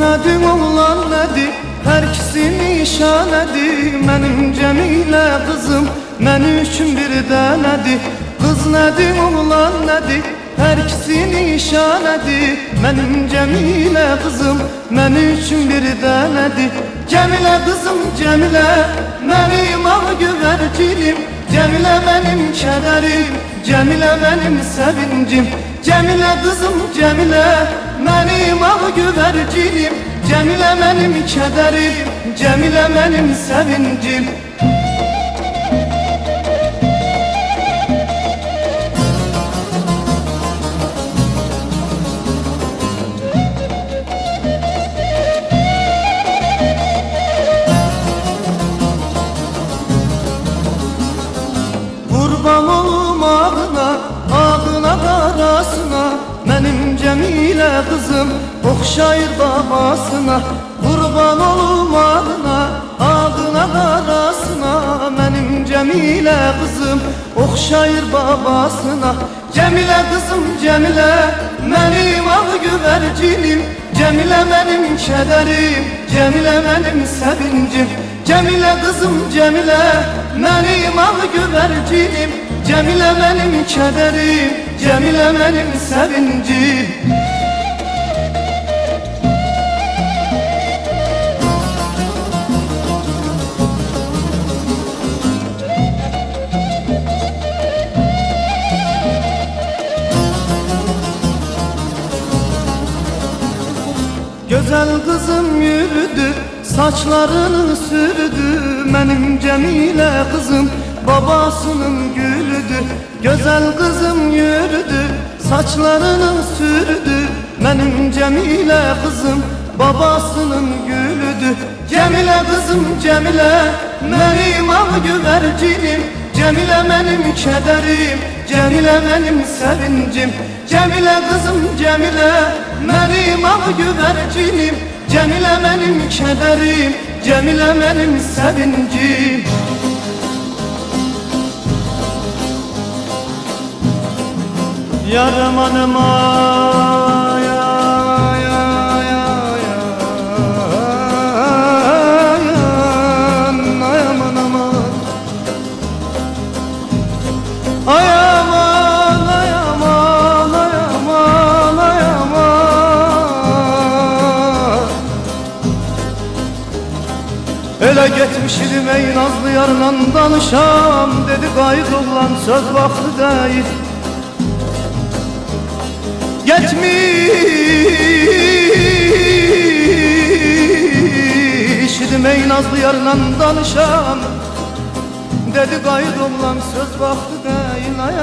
nədir oğlan nədir Hər ikisi nişanədir Mənim Cəmilə qızım Mən üçün bir dənədir Qız nədir oğlan nədir Hər ikisi nişanədir Mənim Cəmilə qızım Mən üçün bir dənədir Cəmilə qızım Cəmilə Mənim ağ güvərcinim Cəmilə mənim kədərim Cəmilə mənim sevincim. Cəmilə qızım Cəmilə Mənim ağ güvərcinim Cəmilə mənim kədərim Cəmilə mənim sevincim ağına qarasına Mənim Cəmilə qızım oxşayır babasına Qurban olum ağına, ağına qarasına Mənim Cəmilə qızım oxşayır babasına. Cəmilə qızım Cəmilə, mənim ağ güvərcinim Cəmilə mənim kədərim, Cəmilə mənim sevincim. Cəmilə qızım Cəmilə Mənim ağ güvərcinim Cəmilə mənim kədərim Cəmilə mənim sevincim Gözəl qızım yürüdü Saçlarını sürdü. Mənim Cəmilə qızım Babasının gülüdür Gözəl qızım yürüdü Saçlarını sürdü. Mənim Cəmilə qızım Babasının gülüdür Cəmilə qızım Cəmilə Mənim ağ güvərcinim Cəmilə mənim kədərim Cəmilə mənim sevincim. Cəmilə qızım Cəmilə Mənim ağ güvərcinim Cəmilə mənim kədərim Cəmilə mənim sevincim Yarım anıma ya ya ya ya Ay aman aman Ay aman ay aman ay aman ay aman Elə getmişdim ey nazlı yarla danışam Dedi qayıt oğlan söz vaxtı deyil Geçmişdim ey nazlı yarla danışam Dedi qayıt oğlan söz vaxtı deyil ay